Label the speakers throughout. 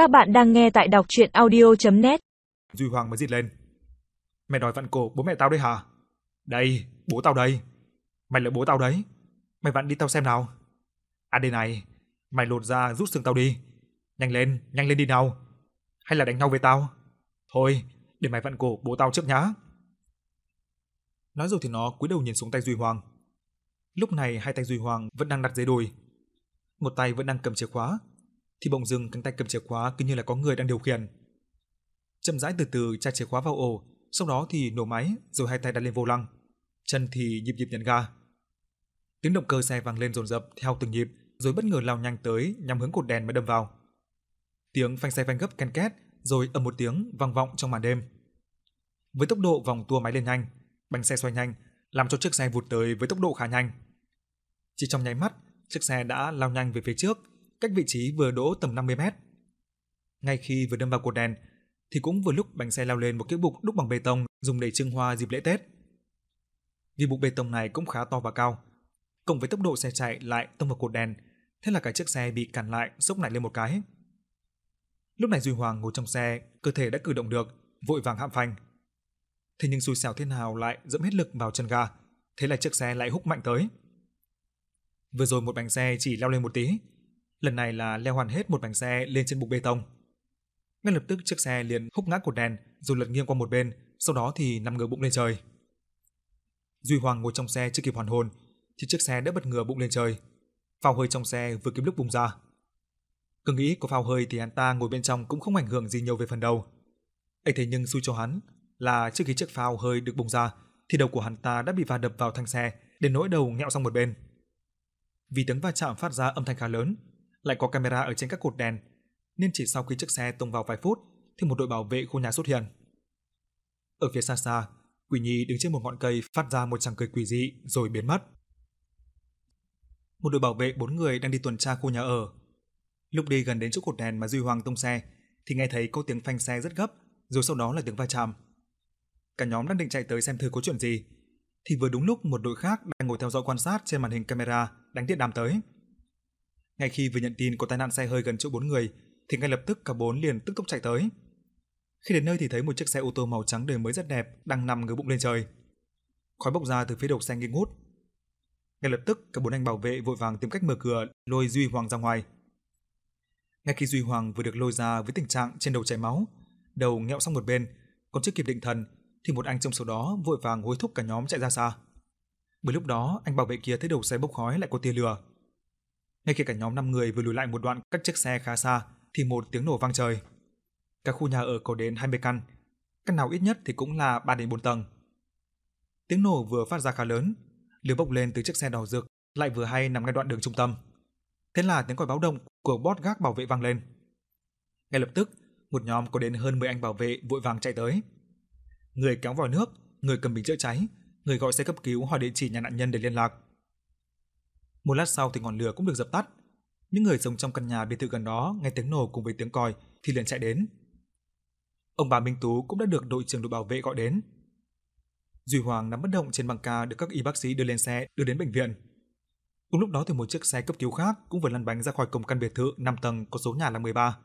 Speaker 1: Các bạn đang nghe tại đọc chuyện audio.net
Speaker 2: Duy Hoàng mới dịt lên. Mày đòi vặn cổ bố mẹ tao đấy hả? Đây, bố tao đây. Mày là bố tao đấy. Mày vặn đi tao xem nào. À đây này, mày lột ra rút xương tao đi. Nhanh lên, nhanh lên đi nào. Hay là đánh nhau với tao? Thôi, để mày vặn cổ bố tao trước nhá. Nói rồi thì nó cúi đầu nhìn xuống tay Duy Hoàng. Lúc này hai tay Duy Hoàng vẫn đang đặt dưới đùi. Một tay vẫn đang cầm chìa khóa, thì bỗng dưng cánh tay cầm chìa khóa cứ như là có người đang điều khiển. Chậm rãi từ từ tra chìa khóa vào ổ, sau đó thì nổ máy, rồi hai tay đặt lên vô lăng, chân thì nhịp nhịp nhấn ga. Tiếng động cơ xe vang lên dồn dập theo từng nhịp, rồi bất ngờ lao nhanh tới nhằm hướng cột đèn mới đâm vào. Tiếng phanh xe phanh gấp ken két, rồi ầm một tiếng vang vọng trong màn đêm. Với tốc độ vòng tua máy lên nhanh, bánh xe xoay nhanh, làm cho chiếc xe vụt tới với tốc độ khá nhanh. Chỉ trong nháy mắt, chiếc xe đã lao nhanh về phía trước, cách vị trí vừa đỗ tầm 50 mét. Ngay khi vừa đâm vào cột đèn, thì cũng vừa lúc bánh xe lao lên một cái bục đúc bằng bê tông dùng để trưng hoa dịp lễ Tết. Vì bục bê tông này cũng khá to và cao, cộng với tốc độ xe chạy lại tông vào cột đèn, thế là cả chiếc xe bị cản lại, sốc lại lên một cái. Lúc này Duy Hoàng ngồi trong xe, cơ thể đã cử động được, vội vàng hạm phanh. Thế nhưng xui xẻo thế nào lại dẫm hết lực vào chân ga, thế là chiếc xe lại húc mạnh tới. Vừa rồi một bánh xe chỉ leo lên một tí, lần này là leo hoàn hết một bánh xe lên trên bục bê tông. Ngay lập tức chiếc xe liền húc ngã cột đèn rồi lật nghiêng qua một bên, sau đó thì nằm ngửa bụng lên trời. Duy Hoàng ngồi trong xe chưa kịp hoàn hồn thì chiếc xe đã bất ngờ bụng lên trời. Phao hơi trong xe vừa kịp lúc bùng ra. Cứ nghĩ có phao hơi thì hắn ta ngồi bên trong cũng không ảnh hưởng gì nhiều về phần đầu. ấy thế nhưng xui cho hắn là trước khi chiếc phao hơi được bùng ra thì đầu của hắn ta đã bị va đập vào thanh xe đến nỗi đầu ngẹo sang một bên. Vì tiếng va chạm phát ra âm thanh khá lớn, lại có camera ở trên các cột đèn, nên chỉ sau khi chiếc xe tông vào vài phút thì một đội bảo vệ khu nhà xuất hiện. Ở phía xa xa, Quỷ Nhi đứng trên một ngọn cây phát ra một tràng cười quỷ dị rồi biến mất. Một đội bảo vệ bốn người đang đi tuần tra khu nhà ở. Lúc đi gần đến chỗ cột đèn mà Duy Hoàng tông xe thì nghe thấy có tiếng phanh xe rất gấp, rồi sau đó là tiếng va chạm. Cả nhóm đang định chạy tới xem thử có chuyện gì, thì vừa đúng lúc một đội khác đang ngồi theo dõi quan sát trên màn hình camera đánh điện đàm tới. Ngay khi vừa nhận tin có tai nạn xe hơi gần chỗ bốn người, thì ngay lập tức cả bốn liền tức tốc chạy tới. Khi đến nơi thì thấy một chiếc xe ô tô màu trắng đời mới rất đẹp đang nằm ngửa bụng lên trời. Khói bốc ra từ phía đầu xe nghi ngút. Ngay lập tức cả bốn anh bảo vệ vội vàng tìm cách mở cửa lôi Duy Hoàng ra ngoài. Ngay khi Duy Hoàng vừa được lôi ra với tình trạng trên đầu chảy máu, đầu nghẹo sang một bên, còn chưa kịp định thần thì một anh trong số đó vội vàng hối thúc cả nhóm chạy ra xa. Bởi lúc đó, anh bảo vệ kia thấy đầu xe bốc khói lại có tia lửa. Ngay khi cả nhóm 5 người vừa lùi lại một đoạn cách chiếc xe khá xa thì một tiếng nổ vang trời. Các khu nhà ở có đến 20 căn, căn nào ít nhất thì cũng là 3 đến 4 tầng. Tiếng nổ vừa phát ra khá lớn, lửa bốc lên từ chiếc xe đỏ rực lại vừa hay nằm ngay đoạn đường trung tâm. Thế là tiếng còi báo động của bot gác bảo vệ vang lên. Ngay lập tức, một nhóm có đến hơn 10 anh bảo vệ vội vàng chạy tới. Người kéo vòi nước, người cầm bình chữa cháy, người gọi xe cấp cứu hỏi địa chỉ nhà nạn nhân để liên lạc. Một lát sau thì ngọn lửa cũng được dập tắt. Những người sống trong căn nhà biệt thự gần đó nghe tiếng nổ cùng với tiếng còi thì liền chạy đến. Ông bà Minh Tú cũng đã được đội trưởng đội bảo vệ gọi đến. Duy Hoàng nằm bất động trên băng ca được các y bác sĩ đưa lên xe đưa đến bệnh viện. Cùng lúc đó thì một chiếc xe cấp cứu khác cũng vừa lăn bánh ra khỏi cổng căn biệt thự 5 tầng có số nhà là 13.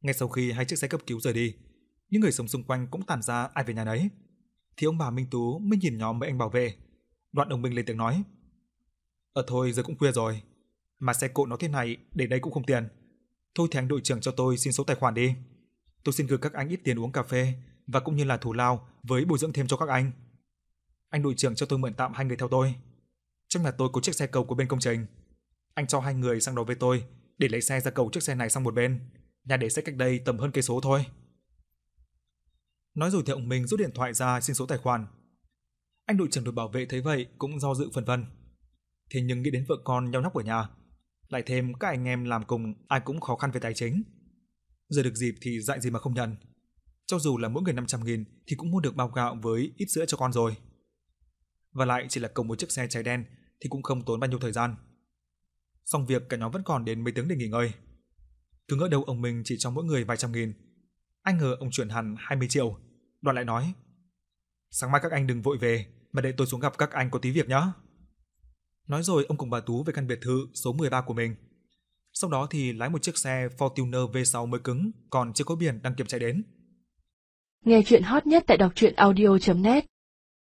Speaker 2: Ngay sau khi hai chiếc xe cấp cứu rời đi, những người sống xung quanh cũng tản ra ai về nhà nấy. Thì ông bà Minh Tú mới nhìn nhóm mấy anh bảo vệ. Đoạn ông Minh lên tiếng nói: "Ờ thôi, giờ cũng khuya rồi, mà xe cộ nó thế này để đây cũng không tiền. Thôi thì anh đội trưởng cho tôi xin số tài khoản đi. Tôi xin gửi các anh ít tiền uống cà phê và cũng như là thù lao với bồi dưỡng thêm cho các anh. Anh đội trưởng cho tôi mượn tạm hai người theo tôi. Chắc là tôi có chiếc xe cầu của bên công trình. Anh cho hai người sang đó với tôi để lấy xe ra cầu chiếc xe này sang một bên. Nhà để xe cách đây tầm hơn cây số thôi." Nói rồi thì ông Minh rút điện thoại ra xin số tài khoản. Anh đội trưởng đội bảo vệ thấy vậy cũng do dự phần vân. Thế nhưng nghĩ đến vợ con nhau nhóc ở nhà, lại thêm các anh em làm cùng ai cũng khó khăn về tài chính. Giờ được dịp thì dạy gì mà không nhận. Cho dù là mỗi người 500 nghìn thì cũng mua được bao gạo với ít sữa cho con rồi. Và lại chỉ là cộng một chiếc xe cháy đen thì cũng không tốn bao nhiêu thời gian. Xong việc cả nhóm vẫn còn đến mấy tiếng để nghỉ ngơi. Cứ ngỡ đâu ông mình chỉ cho mỗi người vài trăm nghìn. Anh ngờ ông chuyển hẳn 20 triệu. Đoạn lại nói. Sáng mai các anh đừng vội về, mà để tôi xuống gặp các anh có tí việc nhé. Nói rồi ông cùng bà Tú về căn biệt thự số 13 của mình. Sau đó thì lái một chiếc xe Fortuner V6 mới cứng, còn chưa có biển đăng kiểm chạy đến.
Speaker 3: Nghe chuyện hot nhất tại đọc truyện audio.net